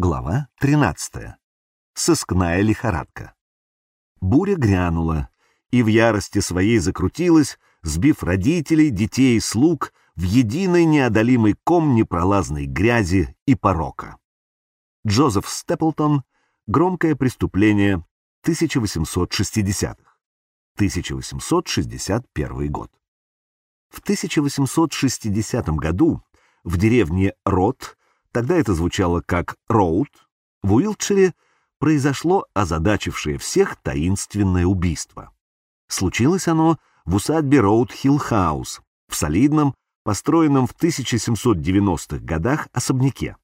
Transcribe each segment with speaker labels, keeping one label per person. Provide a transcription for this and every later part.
Speaker 1: Глава 13. Сыскная лихорадка. Буря грянула, и в ярости своей закрутилась, сбив родителей, детей и слуг в единый неодолимый ком непролазной грязи и порока. Джозеф Степлтон «Громкое преступление 1860-х». 1861 год. В 1860 году в деревне Рот, тогда это звучало как Роуд, в Уилтшире произошло озадачившее всех таинственное убийство. Случилось оно в усадьбе Роуд-Хилл-Хаус, в солидном, построенном в 1790-х годах особняке.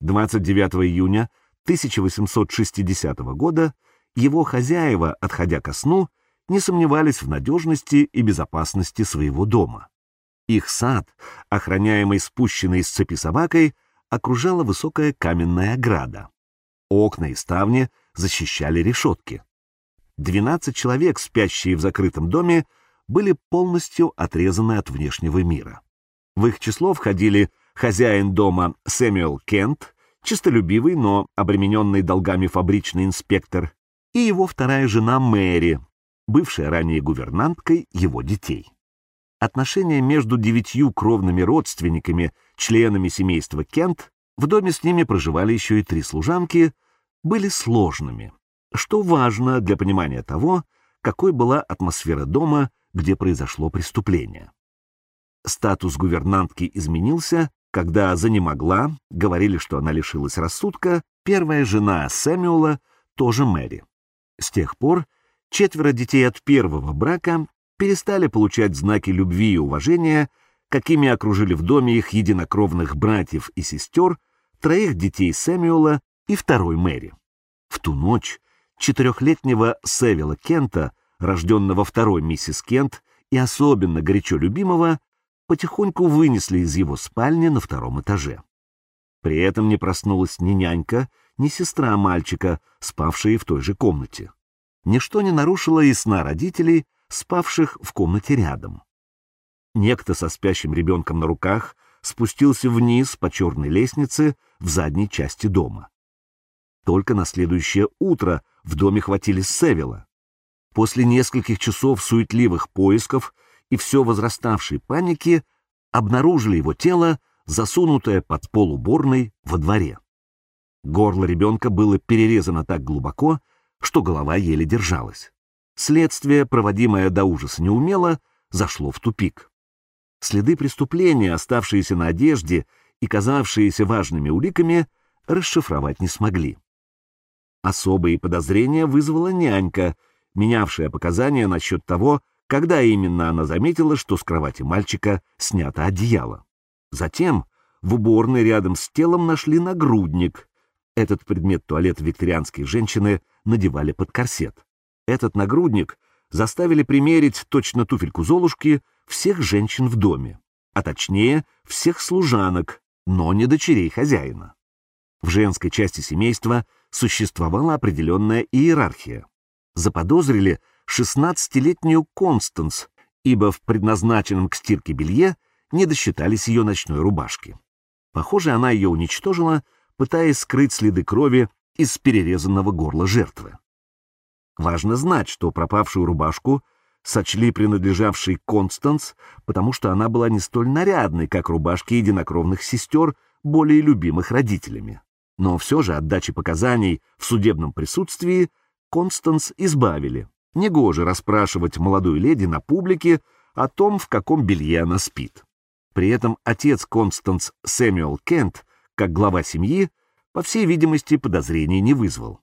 Speaker 1: 29 июня 1860 года его хозяева, отходя ко сну, не сомневались в надежности и безопасности своего дома. Их сад, охраняемый спущенной с цепи собакой, окружала высокая каменная ограда. Окна и ставни защищали решетки. Двенадцать человек, спящие в закрытом доме, были полностью отрезаны от внешнего мира. В их число входили хозяин дома Сэмюэл Кент, чистолюбивый, но обремененный долгами фабричный инспектор, и его вторая жена Мэри, бывшая ранее гувернанткой его детей. Отношения между девятью кровными родственниками, членами семейства Кент, в доме с ними проживали еще и три служанки, были сложными, что важно для понимания того, какой была атмосфера дома, где произошло преступление. Статус гувернантки изменился, когда занемогла, говорили, что она лишилась рассудка, первая жена Сэмюэла, тоже Мэри. С тех пор четверо детей от первого брака перестали получать знаки любви и уважения, какими окружили в доме их единокровных братьев и сестер, троих детей Сэмюэла и второй Мэри. В ту ночь четырехлетнего Севила Кента, рожденного второй миссис Кент и особенно горячо любимого, потихоньку вынесли из его спальни на втором этаже. При этом не проснулась ни нянька, ни сестра мальчика, спавшие в той же комнате ничто не нарушило и сна родителей, спавших в комнате рядом. Некто со спящим ребенком на руках спустился вниз по черной лестнице в задней части дома. Только на следующее утро в доме хватили Севила. После нескольких часов суетливых поисков и все возраставшей паники обнаружили его тело, засунутое под пол уборной во дворе. Горло ребенка было перерезано так глубоко, что голова еле держалась. Следствие, проводимое до ужаса неумело, зашло в тупик. Следы преступления, оставшиеся на одежде и казавшиеся важными уликами, расшифровать не смогли. Особые подозрения вызвала нянька, менявшая показания насчет того, когда именно она заметила, что с кровати мальчика снято одеяло. Затем в уборной рядом с телом нашли нагрудник. Этот предмет туалета викторианской женщины надевали под корсет. Этот нагрудник заставили примерить точно туфельку Золушки всех женщин в доме, а точнее всех служанок, но не дочерей хозяина. В женской части семейства существовала определенная иерархия. Заподозрили 16-летнюю Констанс, ибо в предназначенном к стирке белье не досчитались ее ночной рубашки. Похоже, она ее уничтожила, пытаясь скрыть следы крови из перерезанного горла жертвы. Важно знать, что пропавшую рубашку сочли принадлежавшей Констанс, потому что она была не столь нарядной, как рубашки единокровных сестер, более любимых родителями. Но все же от дачи показаний в судебном присутствии Констанс избавили. Негоже расспрашивать молодую леди на публике о том, в каком белье она спит. При этом отец Констанс Сэмюэл Кент, как глава семьи, по всей видимости, подозрений не вызвал.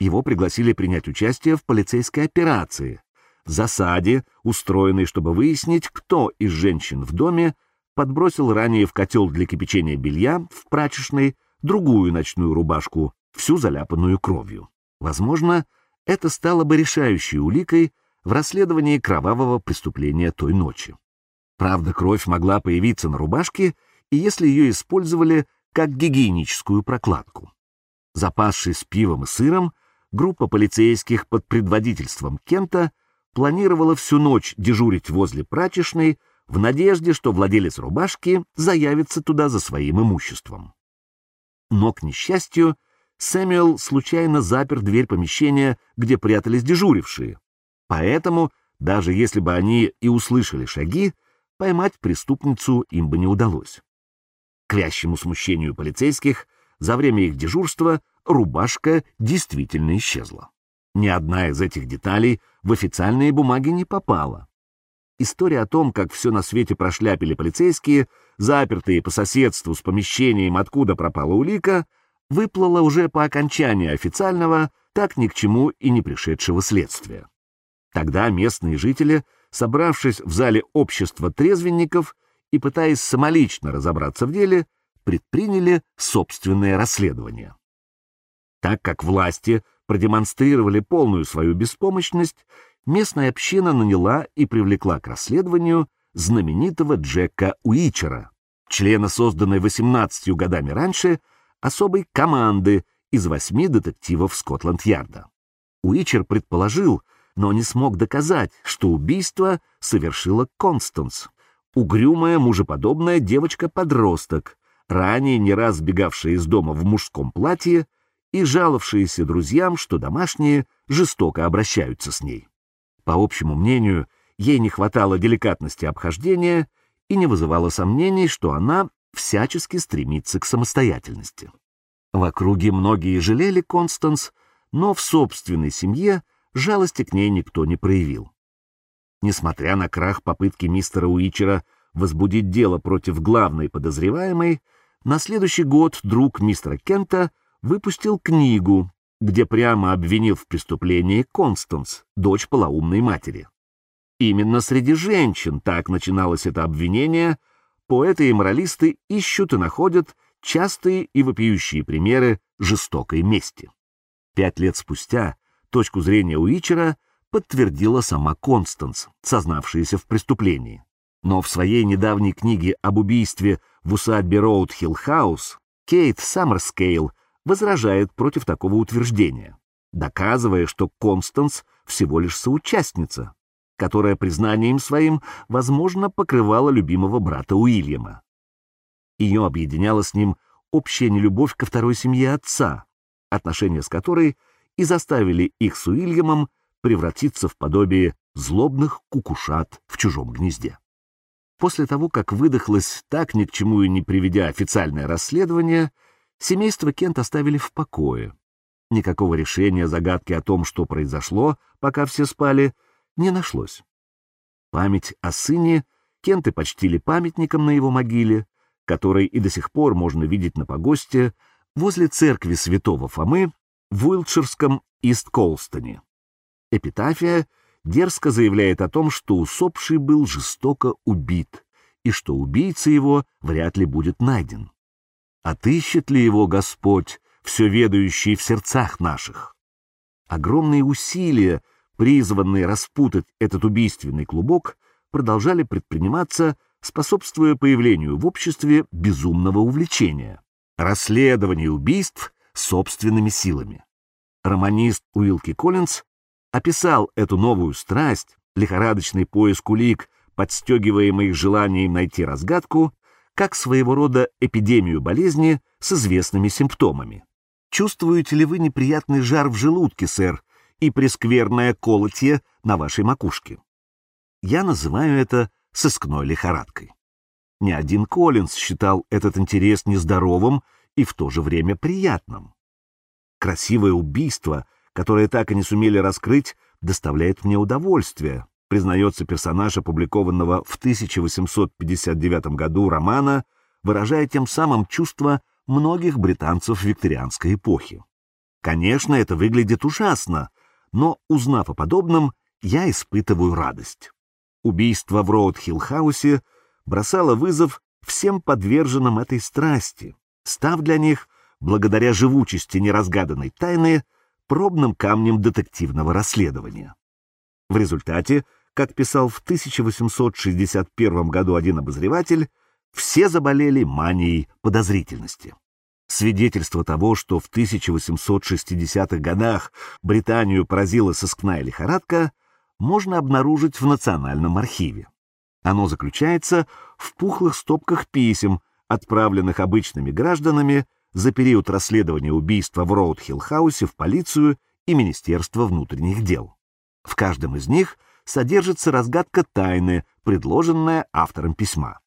Speaker 1: Его пригласили принять участие в полицейской операции, засаде, устроенной, чтобы выяснить, кто из женщин в доме подбросил ранее в котел для кипячения белья в прачечной другую ночную рубашку, всю заляпанную кровью. Возможно, это стало бы решающей уликой в расследовании кровавого преступления той ночи. Правда, кровь могла появиться на рубашке, и если ее использовали как гигиеническую прокладку. Запасшись пивом и сыром, группа полицейских под предводительством Кента планировала всю ночь дежурить возле прачечной в надежде, что владелец рубашки заявится туда за своим имуществом. Но, к несчастью, Сэмюэл случайно запер дверь помещения, где прятались дежурившие. Поэтому, даже если бы они и услышали шаги, поймать преступницу им бы не удалось. К вящему смущению полицейских, за время их дежурства рубашка действительно исчезла. Ни одна из этих деталей в официальные бумаги не попала. История о том, как все на свете прошляпили полицейские, запертые по соседству с помещением, откуда пропала улика, выплыла уже по окончании официального, так ни к чему и не пришедшего следствия. Тогда местные жители, собравшись в зале общества трезвенников и пытаясь самолично разобраться в деле, предприняли собственное расследование. Так как власти продемонстрировали полную свою беспомощность, местная община наняла и привлекла к расследованию знаменитого Джека Уичера, члена созданной 18 годами раньше особой команды из восьми детективов Скотланд-Ярда. Уичер предположил, но не смог доказать, что убийство совершила Констанс, угрюмая мужеподобная девочка-подросток, ранее не раз сбегавшая из дома в мужском платье и жаловавшаяся друзьям, что домашние жестоко обращаются с ней. По общему мнению, ей не хватало деликатности обхождения и не вызывало сомнений, что она всячески стремится к самостоятельности. В округе многие жалели Констанс, но в собственной семье жалости к ней никто не проявил. Несмотря на крах попытки мистера Уичера возбудить дело против главной подозреваемой, на следующий год друг мистера Кента выпустил книгу, где прямо обвинил в преступлении Констанс, дочь полоумной матери. Именно среди женщин так начиналось это обвинение, поэты и моралисты ищут и находят частые и вопиющие примеры жестокой мести. Пять лет спустя точку зрения Уичера подтвердила сама Констанс, сознавшаяся в преступлении. Но в своей недавней книге об убийстве в усадьбе Роуд-Хилл-Хаус Кейт Саммерскейл возражает против такого утверждения, доказывая, что Констанс всего лишь соучастница, которая признанием своим, возможно, покрывала любимого брата Уильяма. Ее объединяла с ним общая нелюбовь ко второй семье отца, отношения с которой и заставили их с Уильямом превратиться в подобие злобных кукушат в чужом гнезде. После того, как выдохлось так ни к чему и не приведя официальное расследование, Семейство Кент оставили в покое. Никакого решения загадки о том, что произошло, пока все спали, не нашлось. Память о сыне Кенты почтили памятником на его могиле, который и до сих пор можно видеть на погосте возле церкви святого Фомы в Уилтширском Ист-Колстоне. Эпитафия дерзко заявляет о том, что усопший был жестоко убит и что убийца его вряд ли будет найден. Отыщет ли его Господь, все ведающий в сердцах наших? Огромные усилия, призванные распутать этот убийственный клубок, продолжали предприниматься, способствуя появлению в обществе безумного увлечения — расследования убийств собственными силами. Романист Уилки Коллинз описал эту новую страсть, лихорадочный поиск улик, подстегиваемый желанием найти разгадку, как своего рода эпидемию болезни с известными симптомами. Чувствуете ли вы неприятный жар в желудке, сэр, и прескверное колотье на вашей макушке? Я называю это сыскной лихорадкой. Ни один Коллинз считал этот интерес нездоровым и в то же время приятным. Красивое убийство, которое так и не сумели раскрыть, доставляет мне удовольствие, признается персонаж опубликованного в 1859 году романа, выражая тем самым чувства многих британцев викторианской эпохи. Конечно, это выглядит ужасно, но, узнав о подобном, я испытываю радость. Убийство в Роуд-Хилл-хаусе бросало вызов всем подверженным этой страсти, став для них, благодаря живучести неразгаданной тайны, пробным камнем детективного расследования. В результате как писал в 1861 году один обозреватель, все заболели манией подозрительности. Свидетельство того, что в 1860-х годах Британию поразила сыскная лихорадка, можно обнаружить в Национальном архиве. Оно заключается в пухлых стопках писем, отправленных обычными гражданами за период расследования убийства в Роуд-Хилл-хаусе в полицию и Министерство внутренних дел. В каждом из них содержится разгадка тайны, предложенная автором письма.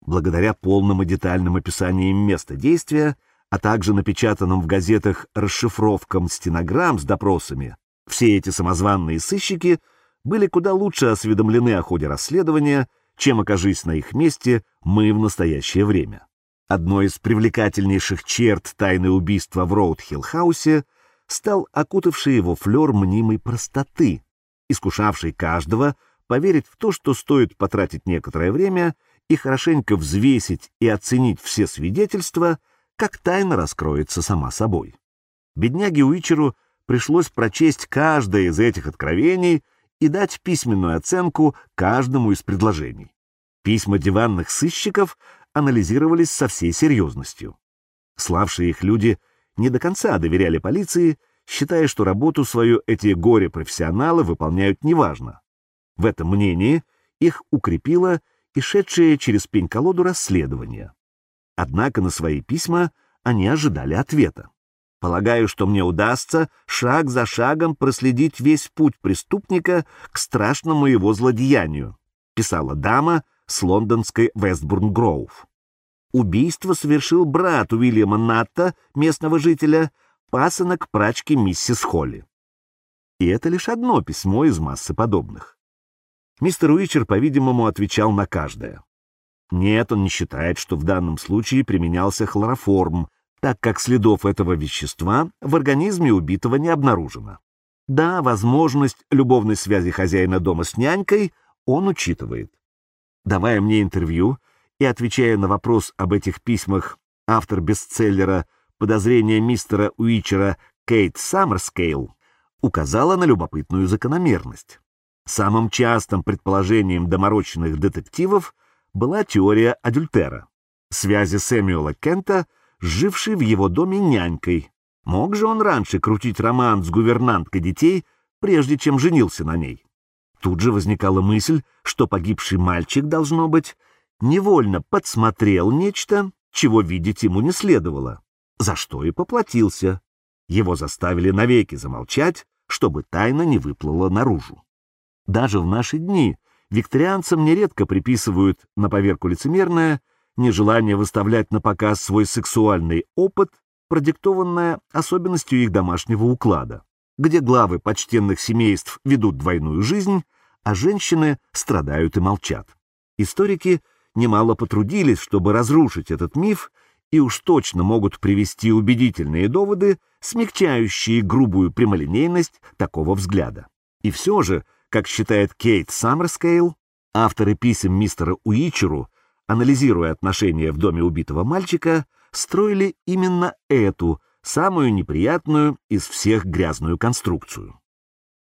Speaker 1: Благодаря полным и детальным описаниям места действия, а также напечатанным в газетах расшифровкам стенограмм с допросами, все эти самозванные сыщики были куда лучше осведомлены о ходе расследования, чем окажись на их месте мы в настоящее время. Одной из привлекательнейших черт тайны убийства в Роуд-Хилл-хаусе стал окутавший его флер мнимой простоты, искушавший каждого поверить в то, что стоит потратить некоторое время и хорошенько взвесить и оценить все свидетельства, как тайна раскроется сама собой. Бедняге Уичеру пришлось прочесть каждое из этих откровений и дать письменную оценку каждому из предложений. Письма диванных сыщиков анализировались со всей серьезностью. Славшие их люди не до конца доверяли полиции, считая, что работу свою эти горе-профессионалы выполняют неважно. В этом мнении их укрепило и шедшее через пень-колоду расследование. Однако на свои письма они ожидали ответа. Полагаю, что мне удастся шаг за шагом проследить весь путь преступника к страшному его злодеянию, писала дама с лондонской Вестбурн-Гроув. Убийство совершил брат Уильяма Натта, местного жителя, пасынок прачки миссис Холли. И это лишь одно письмо из массы подобных. Мистер Уичер, по-видимому, отвечал на каждое. Нет, он не считает, что в данном случае применялся хлороформ, так как следов этого вещества в организме убитого не обнаружено. Да, возможность любовной связи хозяина дома с нянькой он учитывает. Давая мне интервью и отвечая на вопрос об этих письмах, автор бестселлера «Подозрения мистера Уичера» Кейт Саммерскейл указала на любопытную закономерность. Самым частым предположением доморощенных детективов была теория адюльтера, связи Сэмюэла Кента — живший в его доме нянькой. Мог же он раньше крутить роман с гувернанткой детей, прежде чем женился на ней? Тут же возникала мысль, что погибший мальчик, должно быть, невольно подсмотрел нечто, чего видеть ему не следовало, за что и поплатился. Его заставили навеки замолчать, чтобы тайна не выплыла наружу. Даже в наши дни викторианцам нередко приписывают на поверку лицемерное нежелание выставлять на показ свой сексуальный опыт, продиктованное особенностью их домашнего уклада, где главы почтенных семейств ведут двойную жизнь, а женщины страдают и молчат. Историки немало потрудились, чтобы разрушить этот миф, и уж точно могут привести убедительные доводы, смягчающие грубую прямолинейность такого взгляда. И все же, как считает Кейт Саммерскейл, авторы писем мистера Уичеру анализируя отношения в доме убитого мальчика, строили именно эту, самую неприятную из всех грязную конструкцию.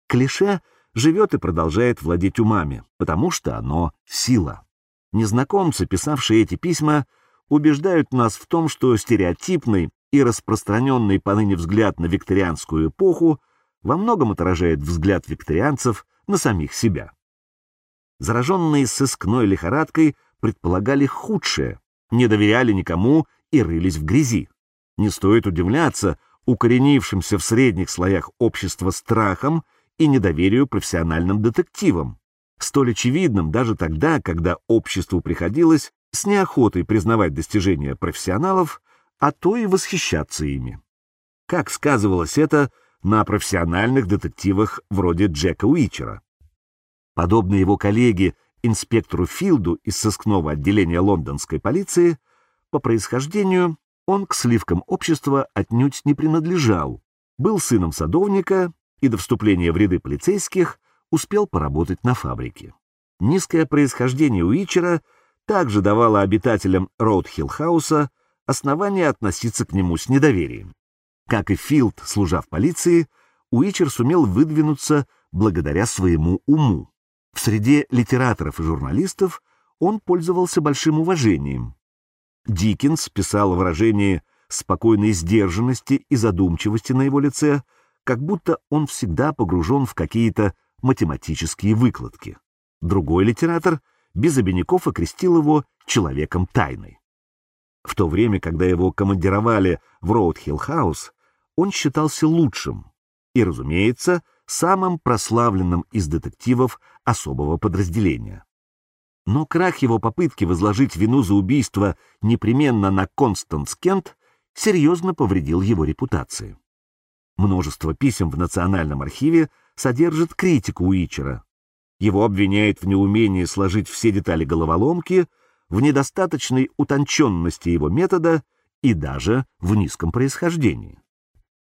Speaker 1: Клише живет и продолжает владеть умами, потому что оно — сила. Незнакомцы, писавшие эти письма, убеждают нас в том, что стереотипный и распространенный поныне взгляд на викторианскую эпоху во многом отражает взгляд викторианцев на самих себя. Зараженные сыскной лихорадкой — предполагали худшее, не доверяли никому и рылись в грязи. Не стоит удивляться укоренившимся в средних слоях общества страхом и недоверию профессиональным детективам, столь очевидным даже тогда, когда обществу приходилось с неохотой признавать достижения профессионалов, а то и восхищаться ими. Как сказывалось это на профессиональных детективах вроде Джека Уичера. Подобно его коллеге инспектору Филду из сыскного отделения лондонской полиции, по происхождению он к сливкам общества отнюдь не принадлежал, был сыном садовника и до вступления в ряды полицейских успел поработать на фабрике. Низкое происхождение Уичера также давало обитателям Роудхилл-хауса основания относиться к нему с недоверием. Как и Филд, служа в полиции, Уичер сумел выдвинуться благодаря своему уму. В среде литераторов и журналистов он пользовался большим уважением. Диккенс писал выражение спокойной сдержанности и задумчивости на его лице, как будто он всегда погружен в какие-то математические выкладки. Другой литератор без обиняков окрестил его человеком тайной. В то время, когда его командировали в Роудхилл-хаус, он считался лучшим и, разумеется, самым прославленным из детективов особого подразделения. Но крах его попытки возложить вину за убийство непременно на Констанс Кент серьезно повредил его репутации. Множество писем в Национальном архиве содержит критику Уичера. Его обвиняют в неумении сложить все детали головоломки, в недостаточной утонченности его метода и даже в низком происхождении.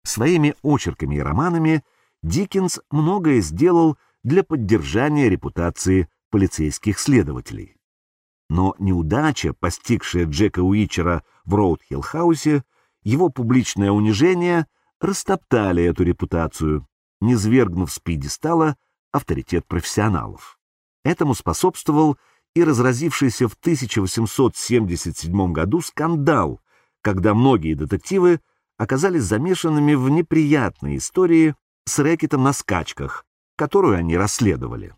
Speaker 1: Своими очерками и романами Диккенс многое сделал для поддержания репутации полицейских следователей. Но неудача, постигшая Джека Уичера в Роудхилл-хаусе, его публичное унижение растоптали эту репутацию, низвергнув с пьедестала авторитет профессионалов. Этому способствовал и разразившийся в 1877 году скандал, когда многие детективы оказались замешанными в неприятной истории с рэкетом на скачках, которую они расследовали.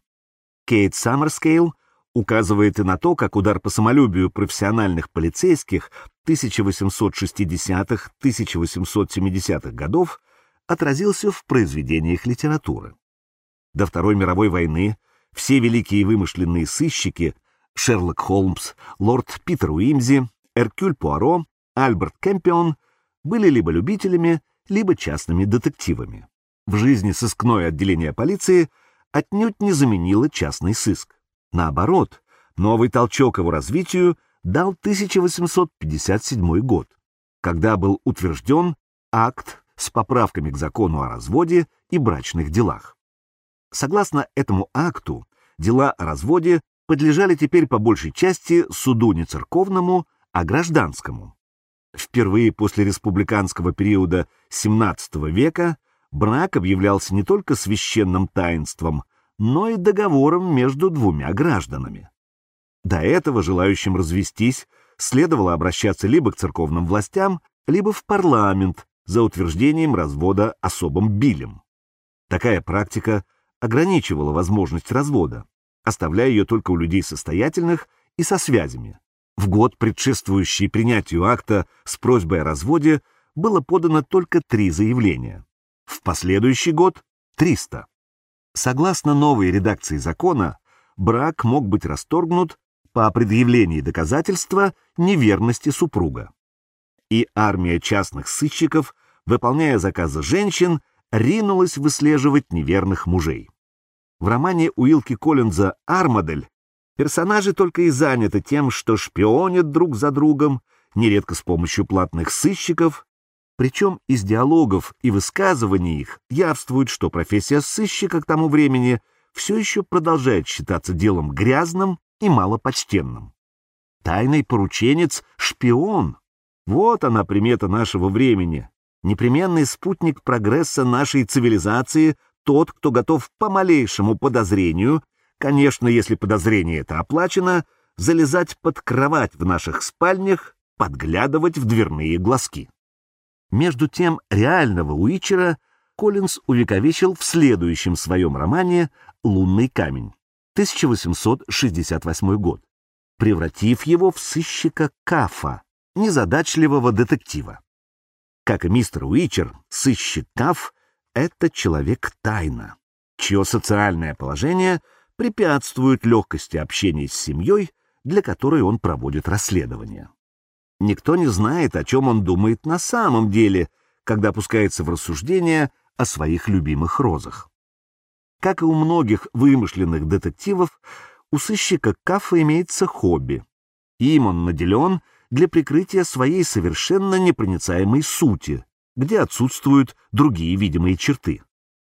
Speaker 1: Кейт Саммерскейл указывает и на то, как удар по самолюбию профессиональных полицейских 1860-1870-х годов отразился в произведениях литературы. До Второй мировой войны все великие вымышленные сыщики Шерлок Холмс, лорд Питер Уимзи, Эркюль Пуаро, Альберт Кэмпион были либо любителями, либо частными детективами. В жизни сыскное отделение полиции отнюдь не заменило частный сыск. Наоборот, новый толчок его развитию дал 1857 год, когда был утвержден акт с поправками к закону о разводе и брачных делах. Согласно этому акту, дела о разводе подлежали теперь по большей части суду не церковному, а гражданскому. Впервые после республиканского периода XVII века брак объявлялся не только священным таинством, но и договором между двумя гражданами. До этого желающим развестись следовало обращаться либо к церковным властям, либо в парламент за утверждением развода особым билем. Такая практика ограничивала возможность развода, оставляя ее только у людей состоятельных и со связями. В год, предшествующий принятию акта с просьбой о разводе, было подано только три заявления. В последующий год — 300. Согласно новой редакции закона, брак мог быть расторгнут по предъявлении доказательства неверности супруга. И армия частных сыщиков, выполняя заказы женщин, ринулась выслеживать неверных мужей. В романе Уилки Коллинза «Армадель» персонажи только и заняты тем, что шпионят друг за другом, нередко с помощью платных сыщиков, причем из диалогов и высказываний их явствует, что профессия сыщика к тому времени все еще продолжает считаться делом грязным и малопочтенным. Тайный порученец — шпион. Вот она примета нашего времени. Непременный спутник прогресса нашей цивилизации тот, кто готов по малейшему подозрению, конечно, если подозрение это оплачено, залезать под кровать в наших спальнях, подглядывать в дверные глазки. Между тем, реального Уичера Коллинз увековечил в следующем своем романе «Лунный камень» 1868 год, превратив его в сыщика Кафа, незадачливого детектива. Как и мистер Уичер, сыщик Каф — это человек-тайна, чье социальное положение препятствует легкости общения с семьей, для которой он проводит расследование. Никто не знает, о чем он думает на самом деле, когда опускается в рассуждения о своих любимых розах. Как и у многих вымышленных детективов, у сыщика Кафа имеется хобби. Им он наделен для прикрытия своей совершенно непроницаемой сути, где отсутствуют другие видимые черты.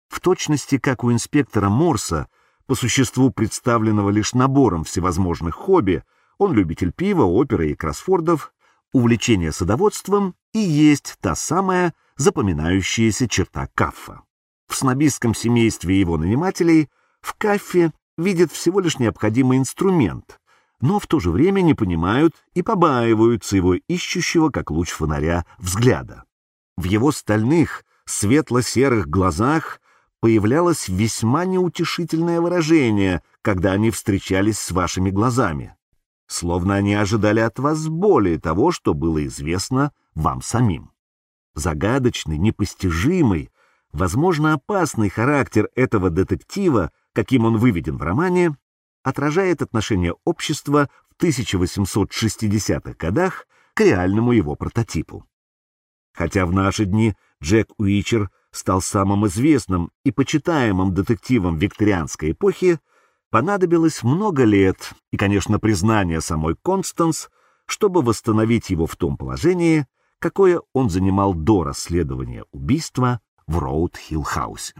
Speaker 1: В точности, как у инспектора Морса, по существу представленного лишь набором всевозможных хобби, он любитель пива, оперы и кроссфордов, увлечение садоводством и есть та самая запоминающаяся черта Каффа. В снобистском семействе его нанимателей в Каффе видят всего лишь необходимый инструмент, но в то же время не понимают и побаиваются его ищущего, как луч фонаря, взгляда. В его стальных, светло-серых глазах появлялось весьма неутешительное выражение, когда они встречались с вашими глазами. словно они ожидали от вас более того, что было известно вам самим. Загадочный, непостижимый, возможно, опасный характер этого детектива, каким он выведен в романе, отражает отношение общества в 1860-х годах к реальному его прототипу. Хотя в наши дни Джек Уичер стал самым известным и почитаемым детективом викторианской эпохи, понадобилось много лет и, конечно, признание самой Констанс, чтобы восстановить его в том положении, какое он занимал до расследования убийства в Роуд-Хилл-хаусе.